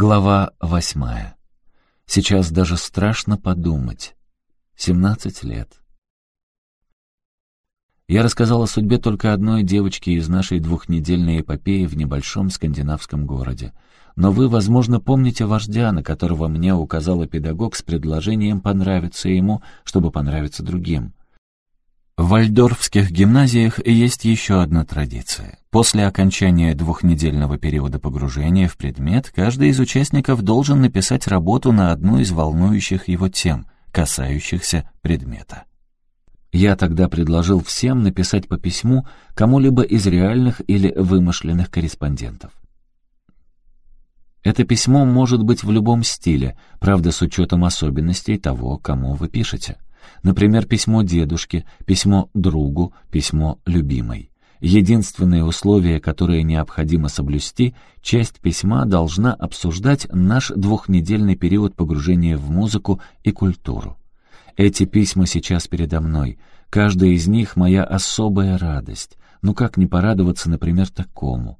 Глава восьмая. Сейчас даже страшно подумать. Семнадцать лет. Я рассказал о судьбе только одной девочки из нашей двухнедельной эпопеи в небольшом скандинавском городе. Но вы, возможно, помните вождя, на которого мне указала педагог с предложением понравиться ему, чтобы понравиться другим. В вальдорфских гимназиях есть еще одна традиция. После окончания двухнедельного периода погружения в предмет каждый из участников должен написать работу на одну из волнующих его тем, касающихся предмета. Я тогда предложил всем написать по письму кому-либо из реальных или вымышленных корреспондентов. Это письмо может быть в любом стиле, правда, с учетом особенностей того, кому вы пишете. Например, письмо дедушке, письмо другу, письмо любимой. Единственное условие, которое необходимо соблюсти, часть письма должна обсуждать наш двухнедельный период погружения в музыку и культуру. Эти письма сейчас передо мной. Каждая из них — моя особая радость. Ну как не порадоваться, например, такому?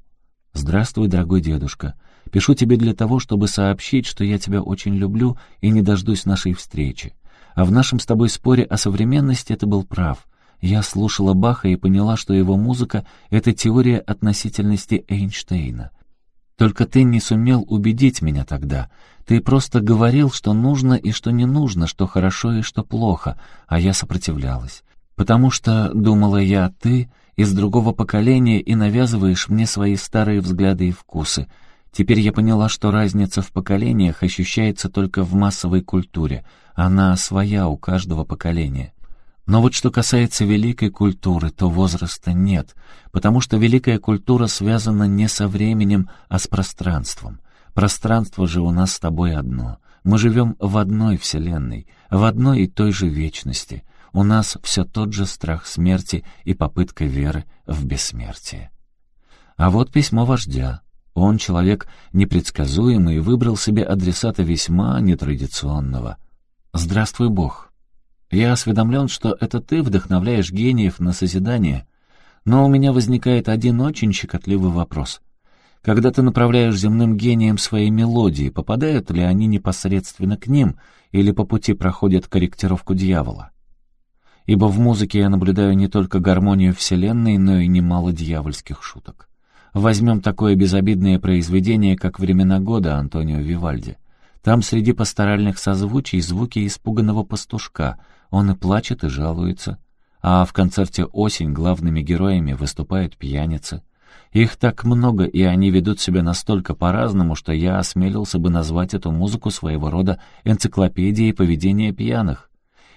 «Здравствуй, дорогой дедушка. Пишу тебе для того, чтобы сообщить, что я тебя очень люблю и не дождусь нашей встречи. А в нашем с тобой споре о современности ты был прав. Я слушала Баха и поняла, что его музыка — это теория относительности Эйнштейна. Только ты не сумел убедить меня тогда. Ты просто говорил, что нужно и что не нужно, что хорошо и что плохо, а я сопротивлялась. Потому что, думала я, ты из другого поколения и навязываешь мне свои старые взгляды и вкусы. Теперь я поняла, что разница в поколениях ощущается только в массовой культуре — она своя у каждого поколения. Но вот что касается великой культуры, то возраста нет, потому что великая культура связана не со временем, а с пространством. Пространство же у нас с тобой одно. Мы живем в одной вселенной, в одной и той же вечности. У нас все тот же страх смерти и попытка веры в бессмертие. А вот письмо вождя. Он, человек непредсказуемый, выбрал себе адресата весьма нетрадиционного — «Здравствуй, Бог. Я осведомлен, что это ты вдохновляешь гениев на созидание, но у меня возникает один очень щекотливый вопрос. Когда ты направляешь земным гениям свои мелодии, попадают ли они непосредственно к ним или по пути проходят корректировку дьявола? Ибо в музыке я наблюдаю не только гармонию Вселенной, но и немало дьявольских шуток. Возьмем такое безобидное произведение, как «Времена года» Антонио Вивальди. Там среди пасторальных созвучий звуки испуганного пастушка. Он и плачет, и жалуется. А в концерте «Осень» главными героями выступают пьяницы. Их так много, и они ведут себя настолько по-разному, что я осмелился бы назвать эту музыку своего рода энциклопедией поведения пьяных.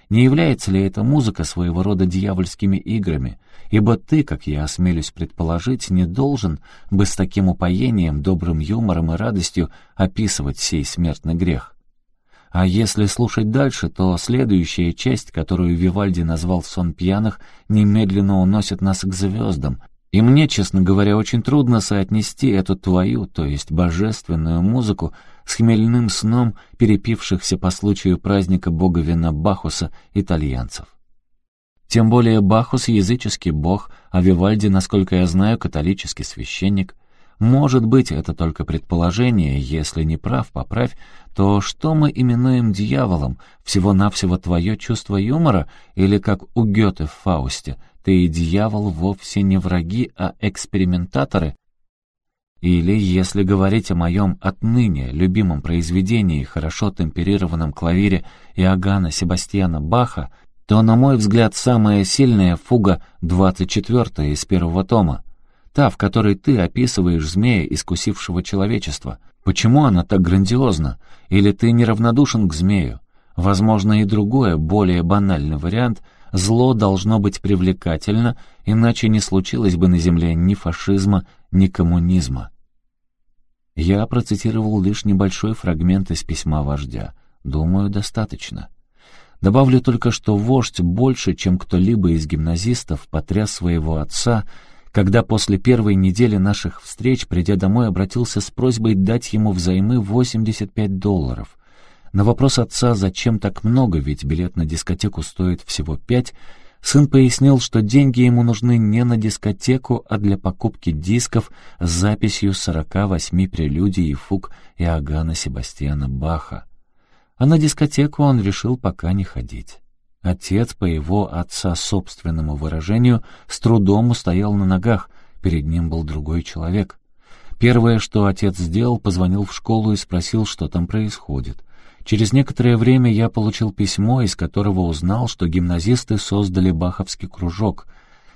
Не является ли эта музыка своего рода дьявольскими играми? Ибо ты, как я осмелюсь предположить, не должен бы с таким упоением, добрым юмором и радостью описывать сей смертный грех. А если слушать дальше, то следующая часть, которую Вивальди назвал «Сон пьяных», немедленно уносит нас к звездам, и мне, честно говоря, очень трудно соотнести эту твою, то есть божественную музыку, с хмельным сном перепившихся по случаю праздника бога вина Бахуса итальянцев. Тем более Бахус — языческий бог, а Вивальди, насколько я знаю, католический священник. Может быть, это только предположение, если не прав, поправь, то что мы именуем дьяволом? Всего-навсего твое чувство юмора? Или, как у Гёте в Фаусте, ты и дьявол вовсе не враги, а экспериментаторы? Или, если говорить о моем отныне любимом произведении, хорошо темперированном клавире Иоганна Себастьяна Баха, то, на мой взгляд, самая сильная фуга 24 из первого тома. Та, в которой ты описываешь змея, искусившего человечество. Почему она так грандиозна? Или ты неравнодушен к змею? Возможно, и другое, более банальный вариант — Зло должно быть привлекательно, иначе не случилось бы на Земле ни фашизма, ни коммунизма. Я процитировал лишь небольшой фрагмент из письма вождя. Думаю, достаточно. Добавлю только, что вождь больше, чем кто-либо из гимназистов, потряс своего отца, когда после первой недели наших встреч, придя домой, обратился с просьбой дать ему взаймы 85 долларов — на вопрос отца, зачем так много, ведь билет на дискотеку стоит всего пять, Сын пояснил, что деньги ему нужны не на дискотеку, а для покупки дисков с записью 48 прелюдий и фуг Иоганна Себастьяна Баха. А на дискотеку он решил пока не ходить. Отец, по его отца собственному выражению, с трудом устоял на ногах, перед ним был другой человек. Первое, что отец сделал, позвонил в школу и спросил, что там происходит. Через некоторое время я получил письмо, из которого узнал, что гимназисты создали Баховский кружок.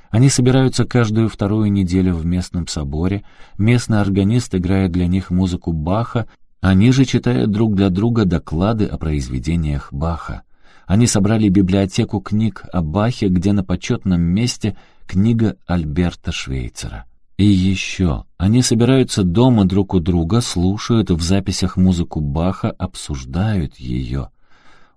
Они собираются каждую вторую неделю в местном соборе, местный органист играет для них музыку Баха, они же читают друг для друга доклады о произведениях Баха. Они собрали библиотеку книг о Бахе, где на почетном месте книга Альберта Швейцера. И еще, они собираются дома друг у друга, слушают в записях музыку Баха, обсуждают ее.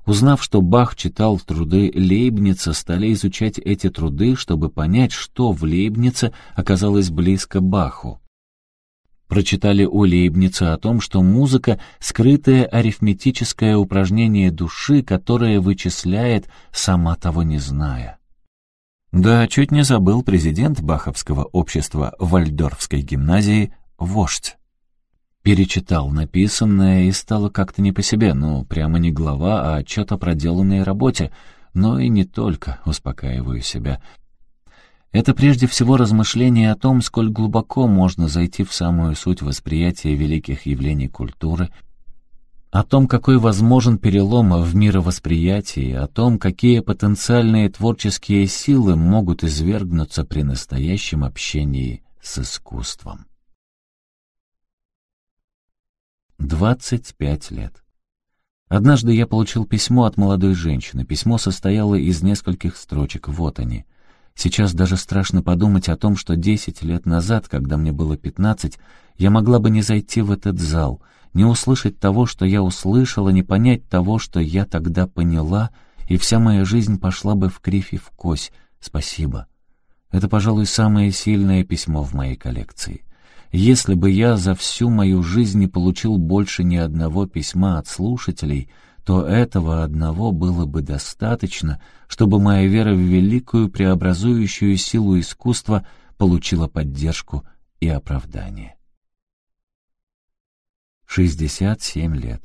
Узнав, что Бах читал труды Лейбница, стали изучать эти труды, чтобы понять, что в Лейбнице оказалось близко Баху. Прочитали у Лейбница о том, что музыка — скрытое арифметическое упражнение души, которое вычисляет, сама того не зная. Да, чуть не забыл президент Баховского общества Вальдорфской гимназии «Вождь». Перечитал написанное и стало как-то не по себе, ну, прямо не глава, а отчет о проделанной работе, но и не только, успокаиваю себя. Это прежде всего размышление о том, сколь глубоко можно зайти в самую суть восприятия великих явлений культуры — о том, какой возможен перелом в мировосприятии, о том, какие потенциальные творческие силы могут извергнуться при настоящем общении с искусством. 25 лет. Однажды я получил письмо от молодой женщины. Письмо состояло из нескольких строчек. Вот они. Сейчас даже страшно подумать о том, что 10 лет назад, когда мне было 15, я могла бы не зайти в этот зал — не услышать того, что я услышала, не понять того, что я тогда поняла, и вся моя жизнь пошла бы в кривь и в кось. Спасибо. Это, пожалуй, самое сильное письмо в моей коллекции. Если бы я за всю мою жизнь не получил больше ни одного письма от слушателей, то этого одного было бы достаточно, чтобы моя вера в великую преобразующую силу искусства получила поддержку и оправдание. 67 лет.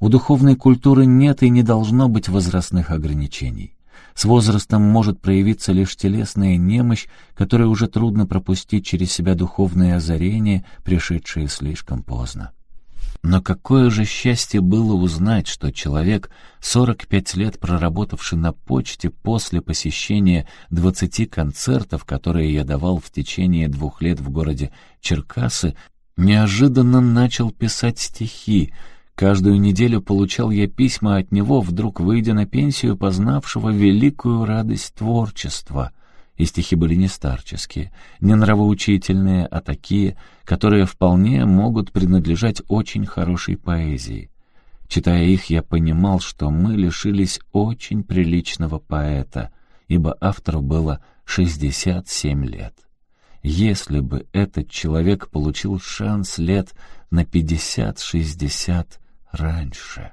У духовной культуры нет и не должно быть возрастных ограничений. С возрастом может проявиться лишь телесная немощь, которая уже трудно пропустить через себя духовное озарение, пришедшее слишком поздно. Но какое же счастье было узнать, что человек, 45 лет проработавший на почте после посещения 20 концертов, которые я давал в течение двух лет в городе Черкасы, Неожиданно начал писать стихи. Каждую неделю получал я письма от него, вдруг выйдя на пенсию, познавшего великую радость творчества. И стихи были не старческие, не нравоучительные, а такие, которые вполне могут принадлежать очень хорошей поэзии. Читая их, я понимал, что мы лишились очень приличного поэта, ибо автору было 67 лет если бы этот человек получил шанс лет на пятьдесят-шестьдесят раньше.